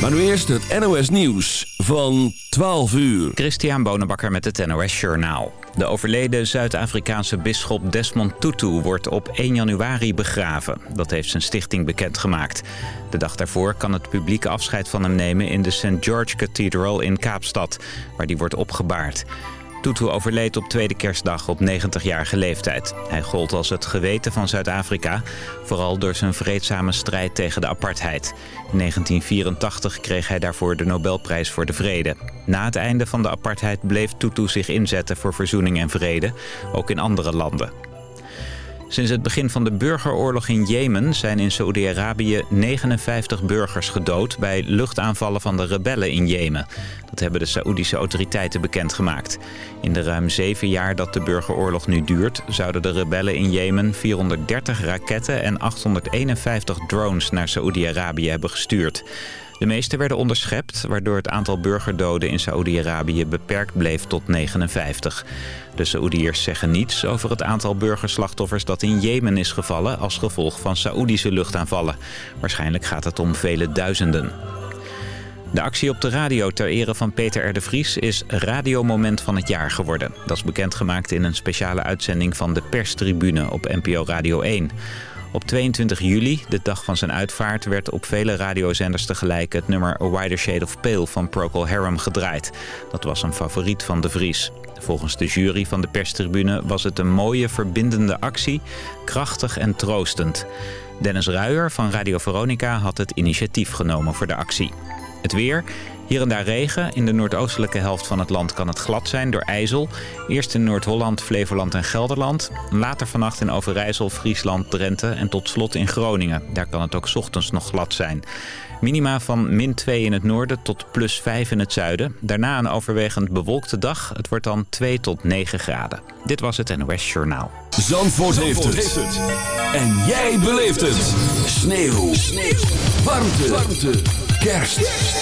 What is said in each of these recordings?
Maar nu eerst het NOS Nieuws van 12 uur. Christian Bonenbakker met het NOS Journaal. De overleden Zuid-Afrikaanse bisschop Desmond Tutu wordt op 1 januari begraven. Dat heeft zijn stichting bekendgemaakt. De dag daarvoor kan het publiek afscheid van hem nemen in de St. George Cathedral in Kaapstad, waar die wordt opgebaard. Tutu overleed op tweede kerstdag op 90-jarige leeftijd. Hij gold als het geweten van Zuid-Afrika, vooral door zijn vreedzame strijd tegen de apartheid. In 1984 kreeg hij daarvoor de Nobelprijs voor de Vrede. Na het einde van de apartheid bleef Tutu zich inzetten voor verzoening en vrede, ook in andere landen. Sinds het begin van de burgeroorlog in Jemen zijn in Saoedi-Arabië 59 burgers gedood bij luchtaanvallen van de rebellen in Jemen. Dat hebben de Saoedische autoriteiten bekendgemaakt. In de ruim zeven jaar dat de burgeroorlog nu duurt... zouden de rebellen in Jemen 430 raketten en 851 drones naar Saoedi-Arabië hebben gestuurd. De meeste werden onderschept, waardoor het aantal burgerdoden in Saoedi-Arabië beperkt bleef tot 59. De Saoediërs zeggen niets over het aantal burgerslachtoffers dat in Jemen is gevallen als gevolg van Saoedische luchtaanvallen. Waarschijnlijk gaat het om vele duizenden. De actie op de radio ter ere van Peter R. de Vries is Radiomoment van het jaar geworden. Dat is bekendgemaakt in een speciale uitzending van de perstribune op NPO Radio 1. Op 22 juli, de dag van zijn uitvaart, werd op vele radiozenders tegelijk het nummer A Wider Shade of Pale van Procol Harum gedraaid. Dat was een favoriet van de Vries. Volgens de jury van de perstribune was het een mooie, verbindende actie, krachtig en troostend. Dennis Ruijer van Radio Veronica had het initiatief genomen voor de actie. Het weer, hier en daar regen. In de noordoostelijke helft van het land kan het glad zijn door ijzel. Eerst in Noord-Holland, Flevoland en Gelderland. Later vannacht in Overijssel, Friesland, Drenthe en tot slot in Groningen. Daar kan het ook ochtends nog glad zijn. Minima van min 2 in het noorden tot plus 5 in het zuiden. Daarna een overwegend bewolkte dag. Het wordt dan 2 tot 9 graden. Dit was het NOS Journaal. Zandvoort, heeft, het. En jij beleeft het. Sneeuw. Sneeuw. Warmte. Warmte. Kerst.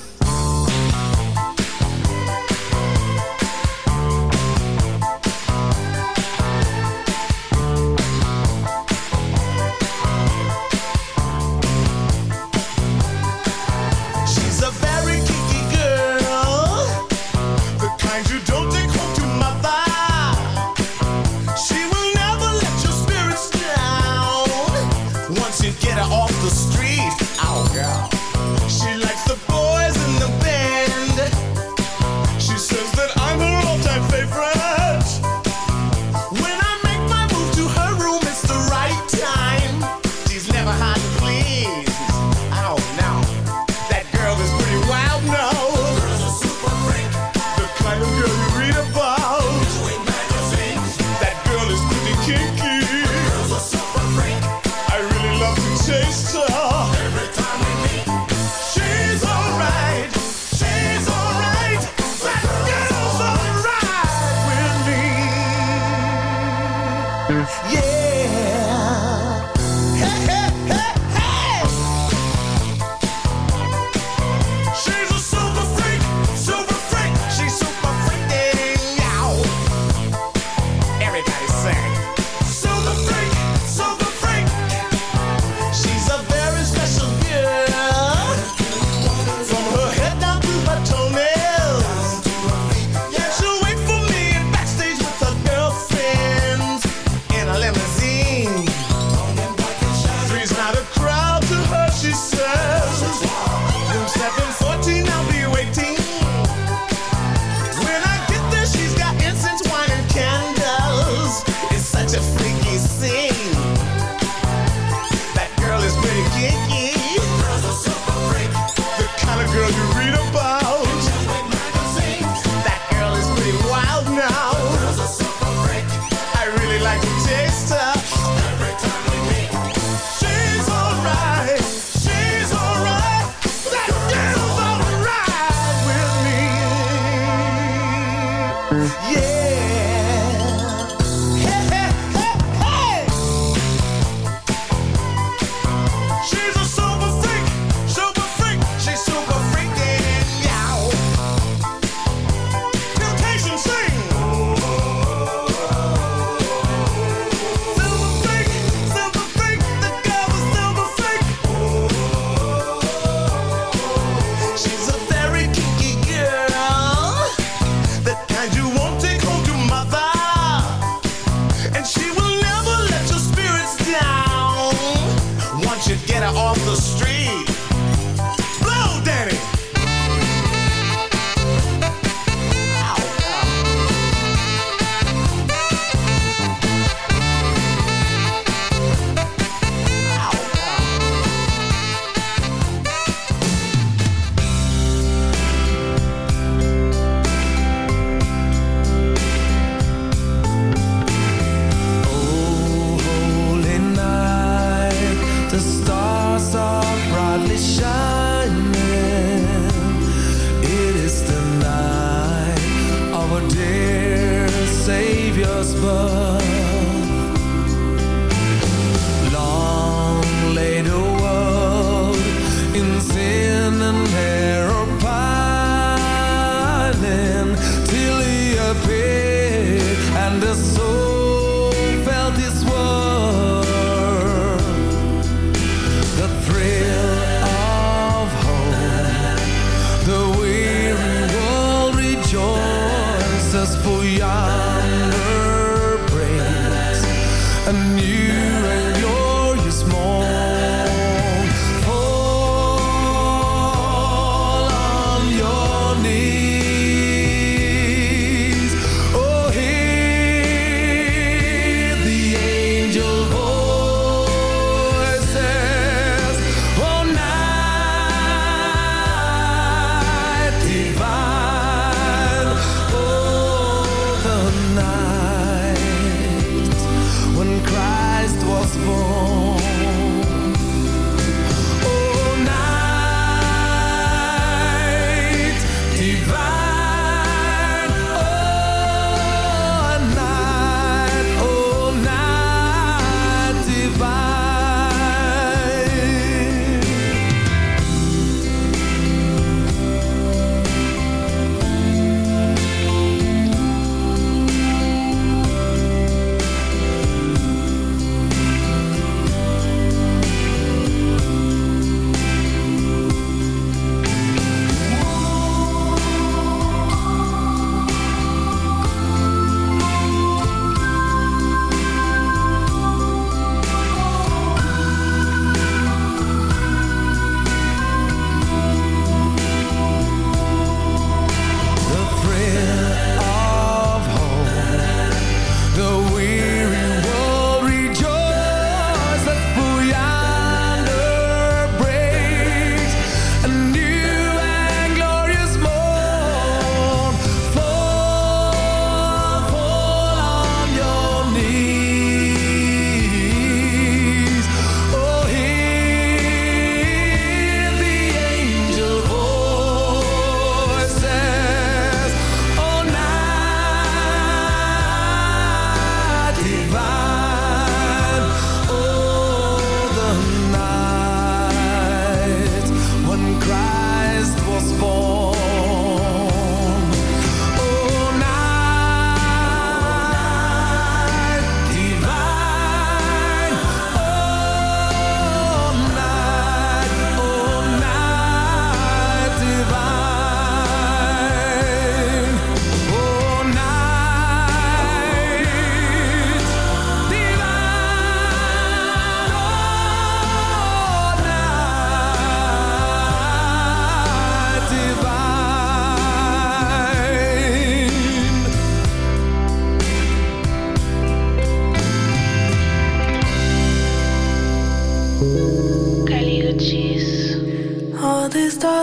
Sing.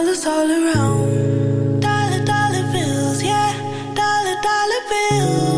dollars all around. Dollar, dollar bills, yeah. Dollar, dollar bills.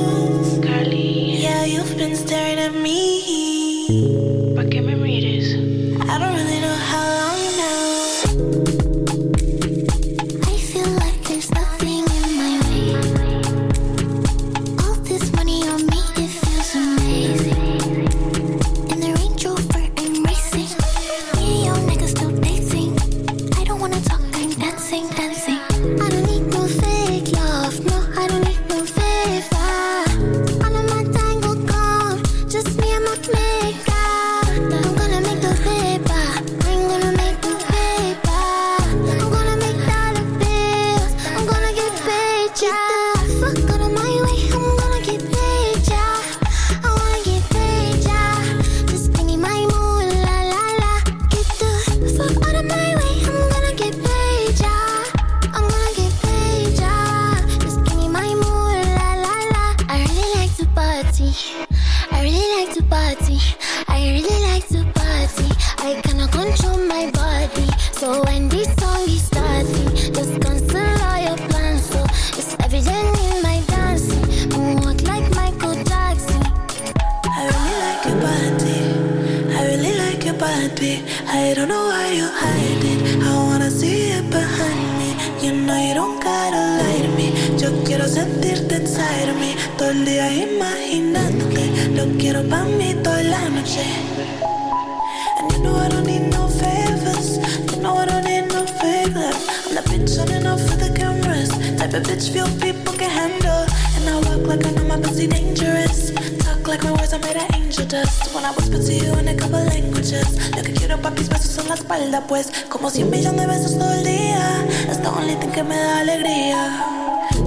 words I made an angel dust When I whisper to you in a couple languages. Lo que quiero pa' mis besos en la espalda pues. Como cien millones de besos todo el día. Es the only thing que me da alegría.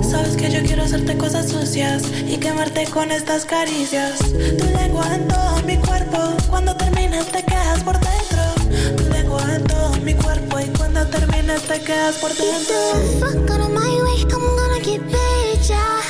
Sabes que yo quiero hacerte cosas sucias Y quemarte con estas caricias. Tu lengua en todo mi cuerpo Cuando terminas te quedas por dentro. Tu lengua en todo mi cuerpo Y cuando terminas te quedas por dentro. Get the fuck out of my way I'm gonna get better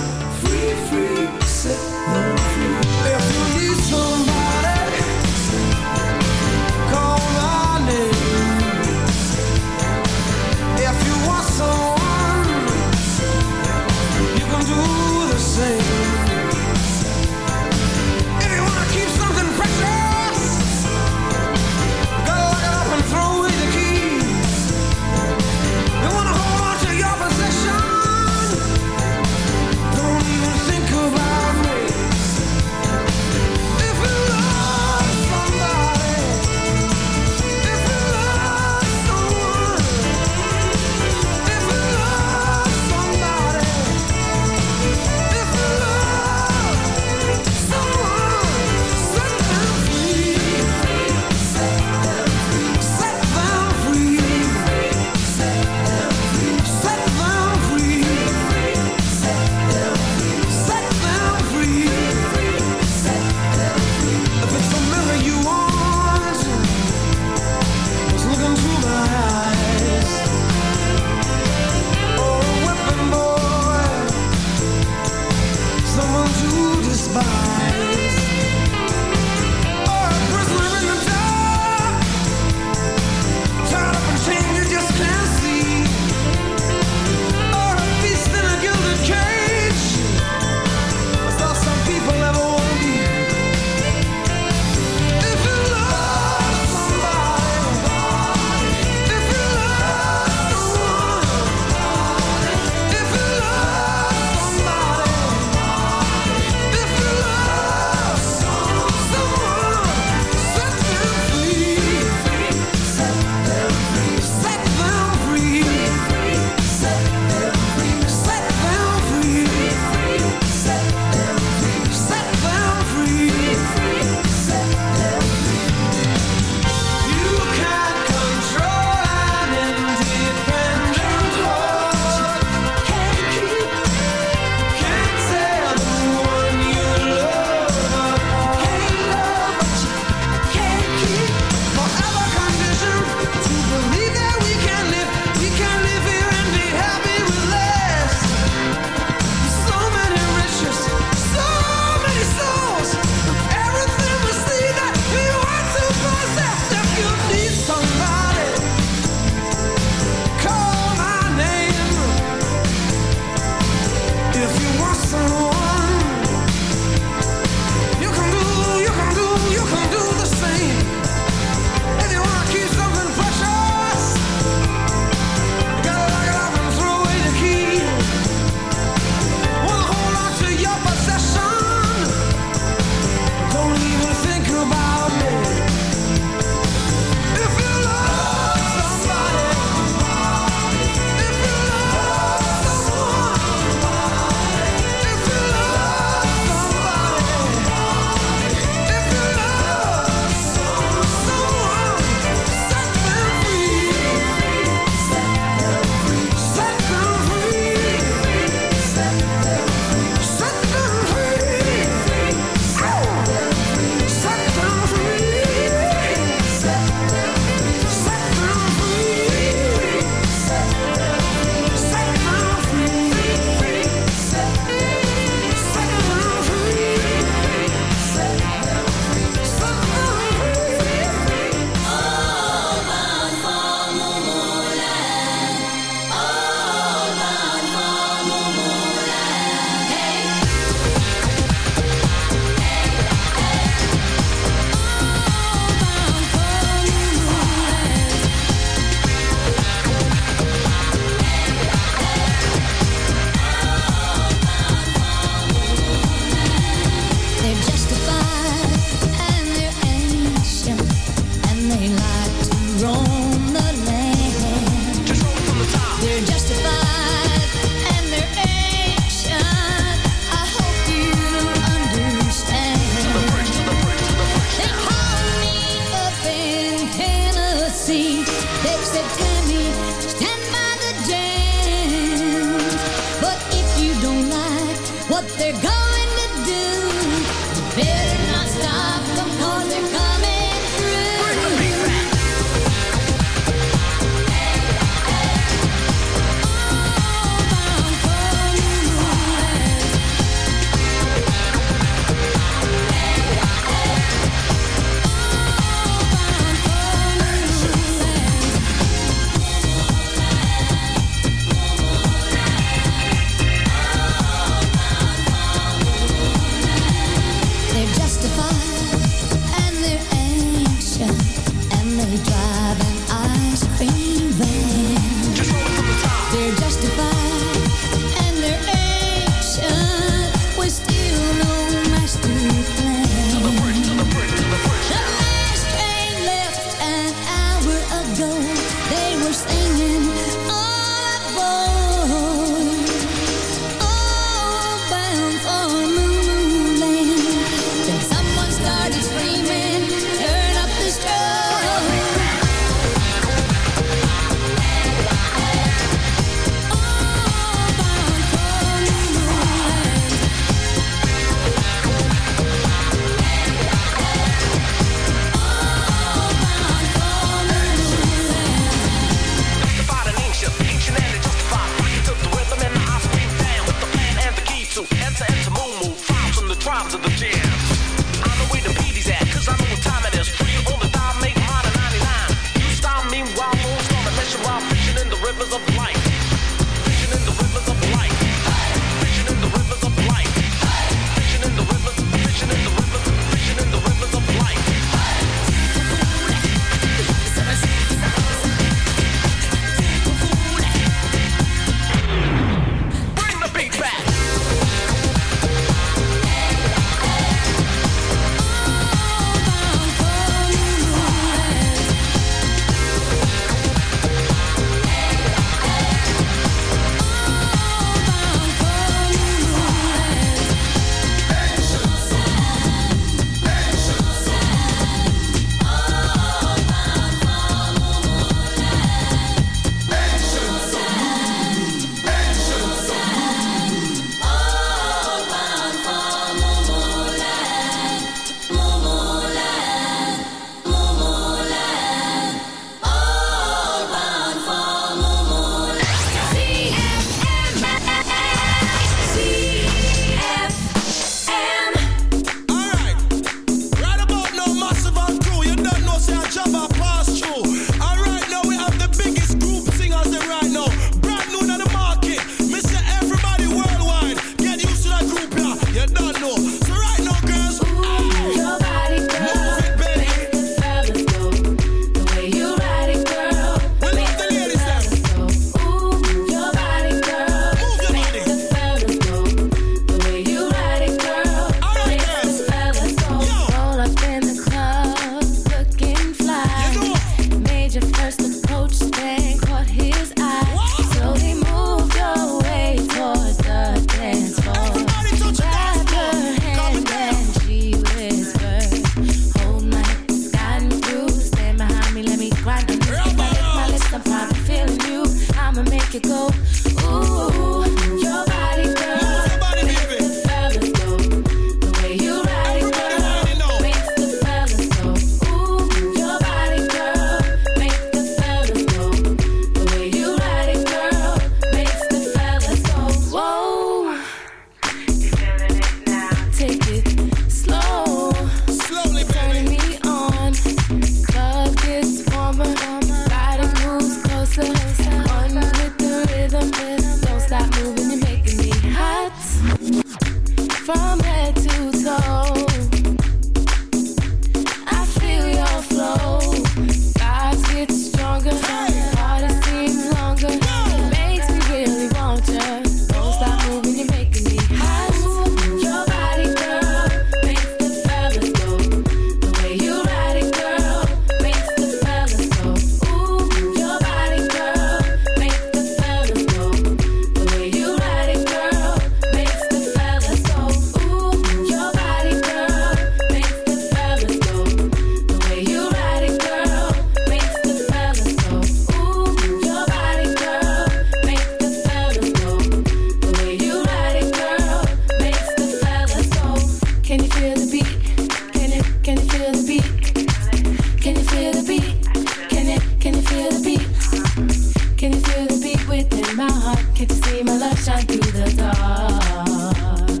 sunshine through the dark.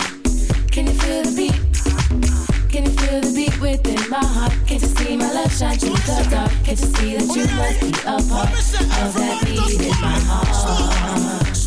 Can you feel the beat? Can you feel the beat within my heart? Can't you see my love shine through the dark? Can't you see that you must be a part of that beat in my heart?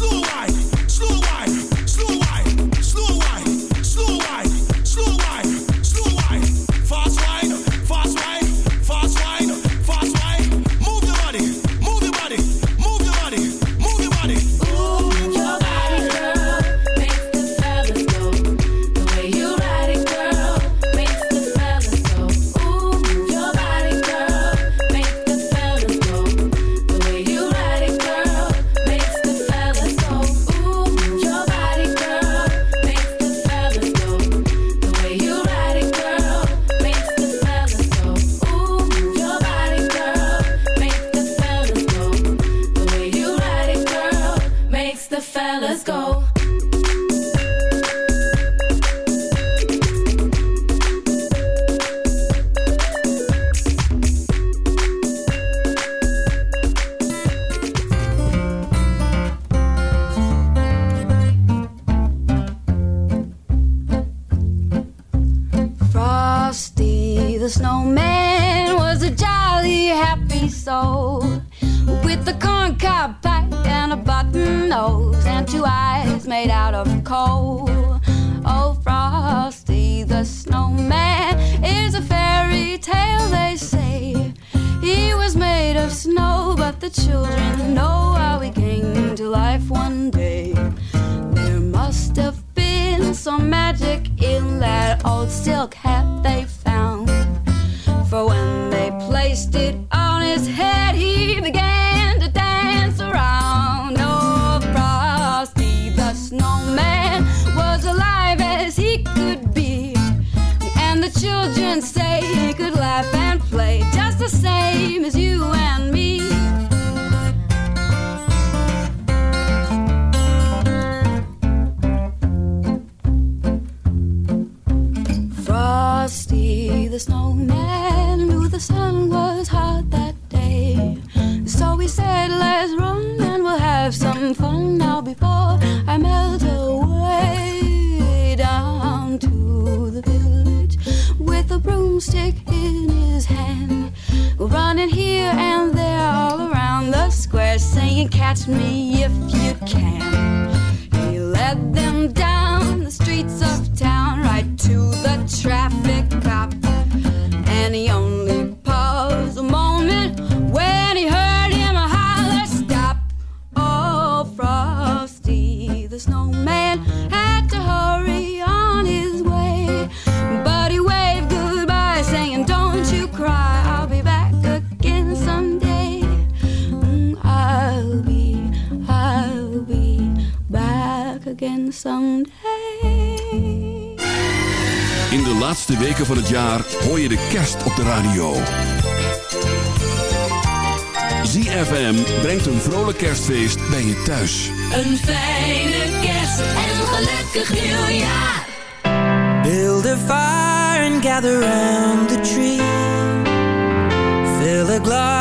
Een fijne kerst en gelukkig nieuwjaar. Build a fire and gather round the tree. Fill a glass.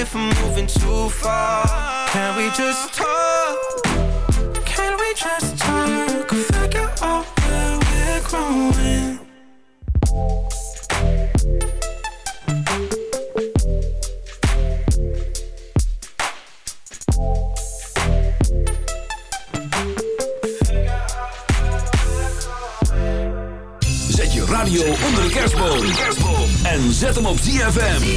If I'm moving too far. Can we just talk? Can we just talk? Figure out where we're growing. ZFM.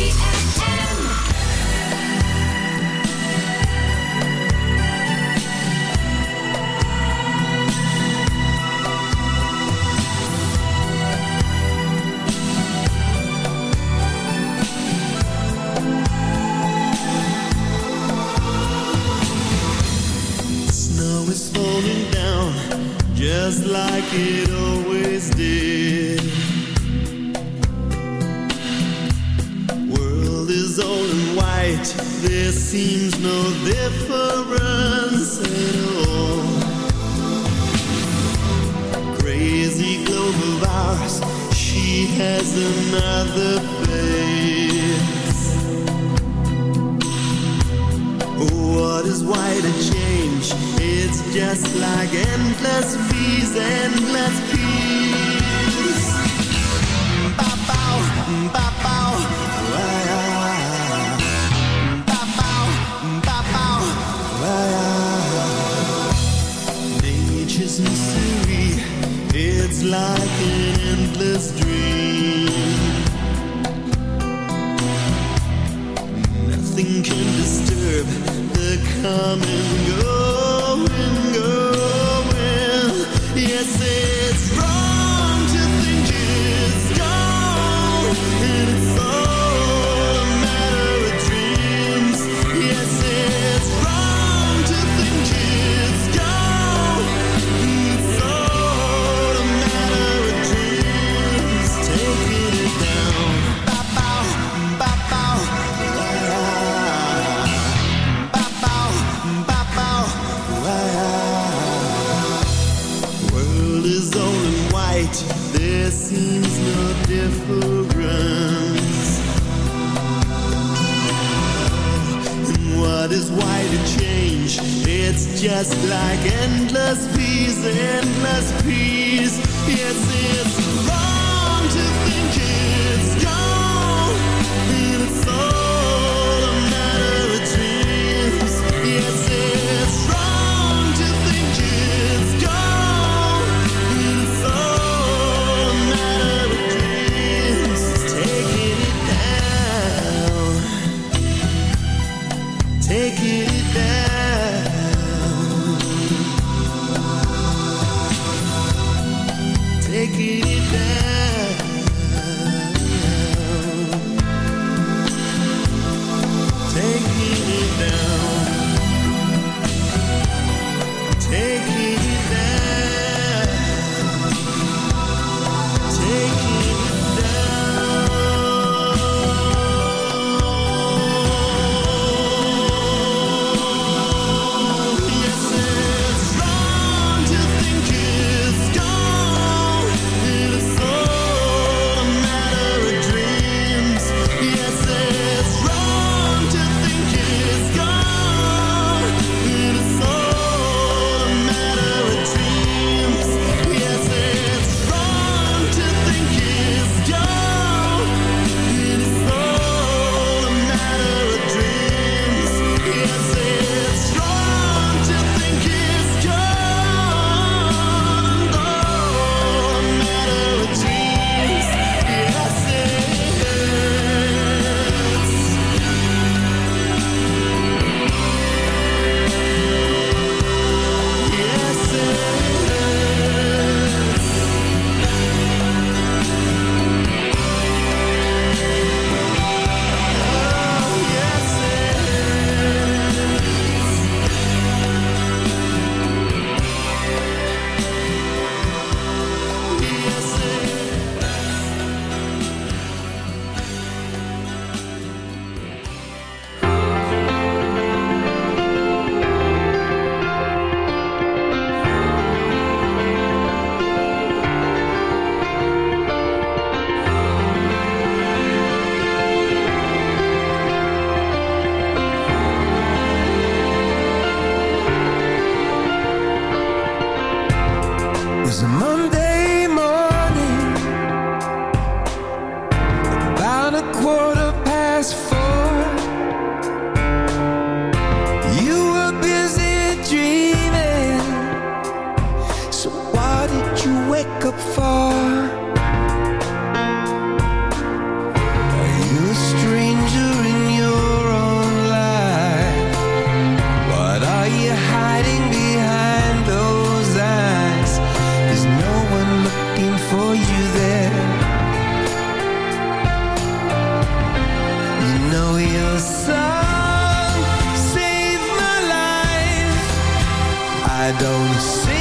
don't see.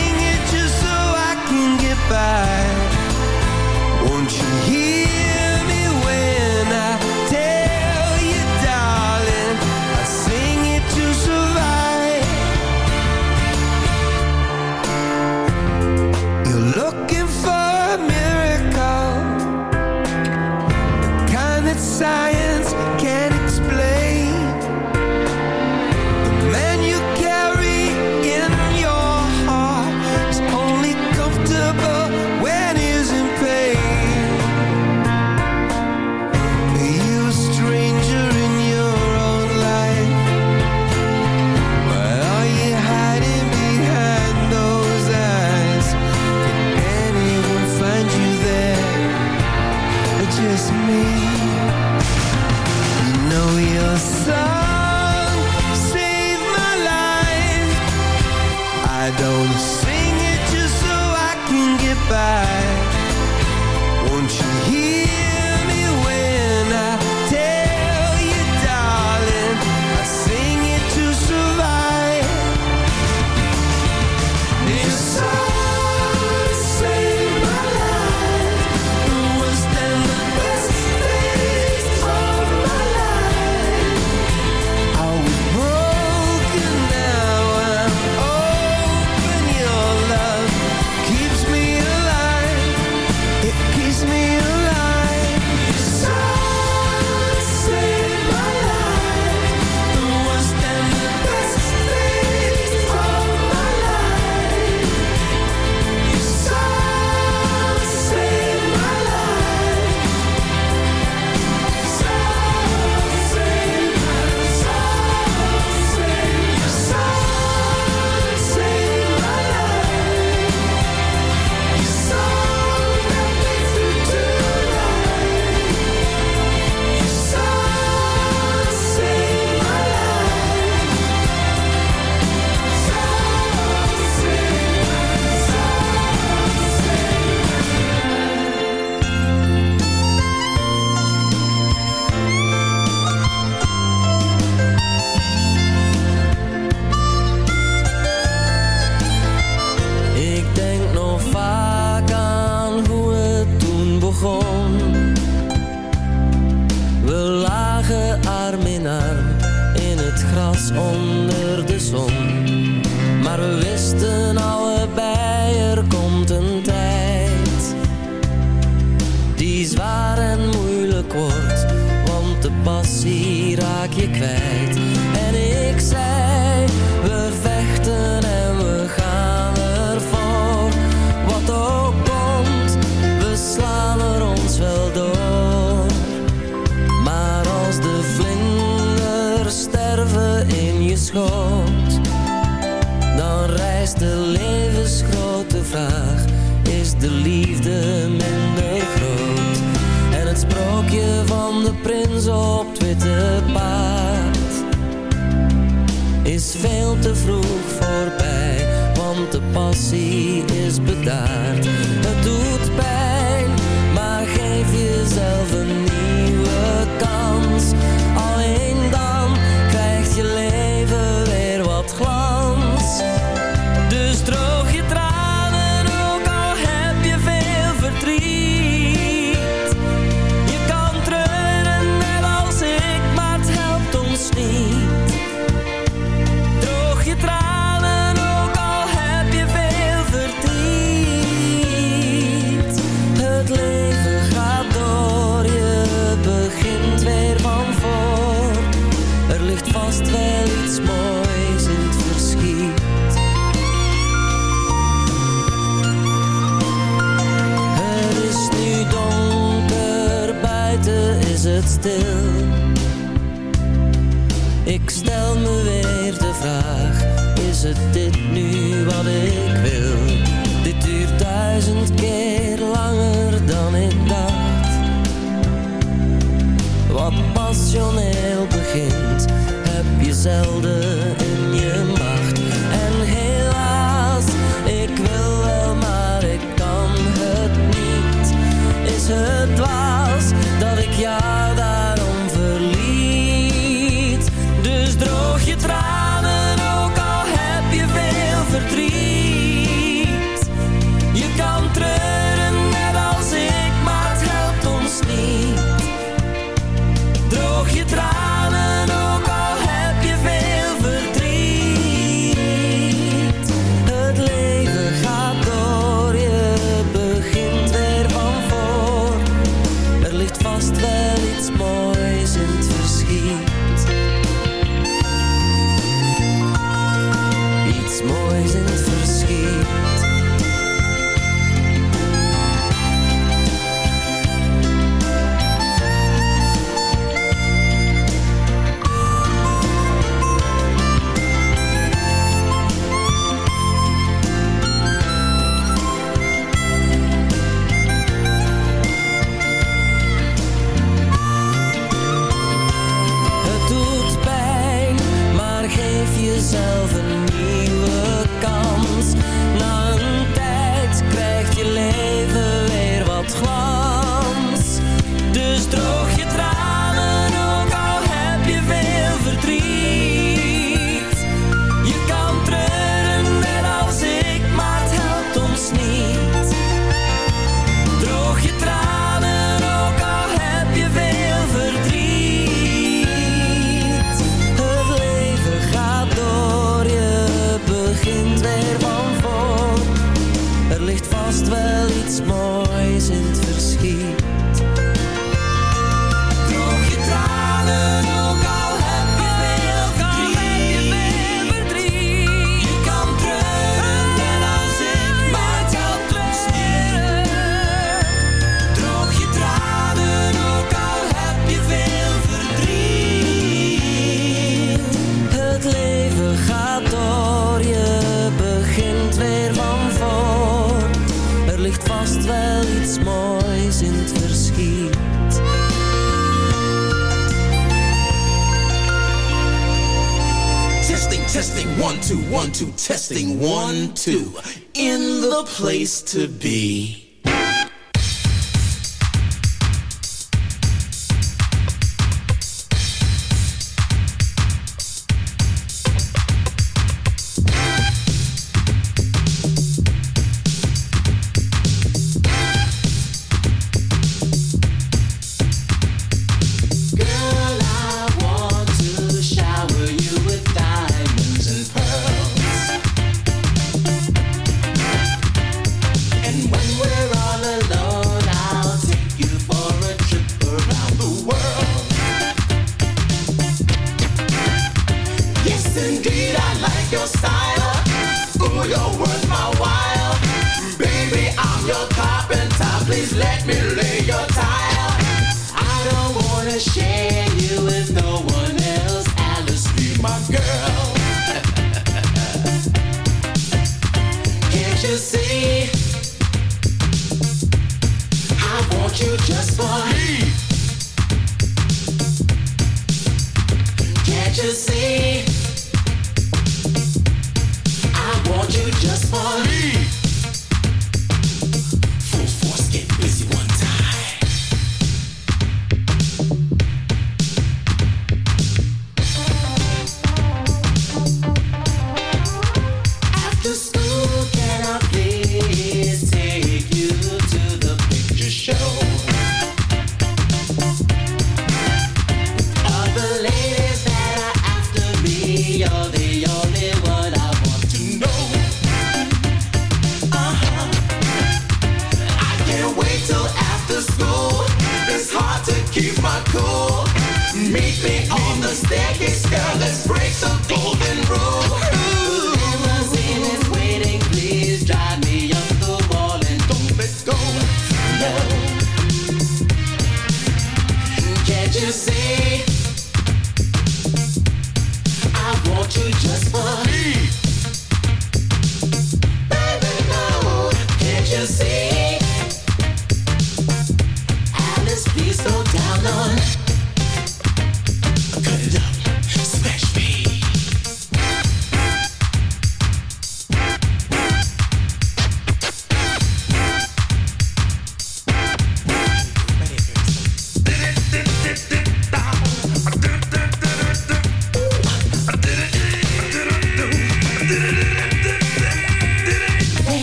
To be.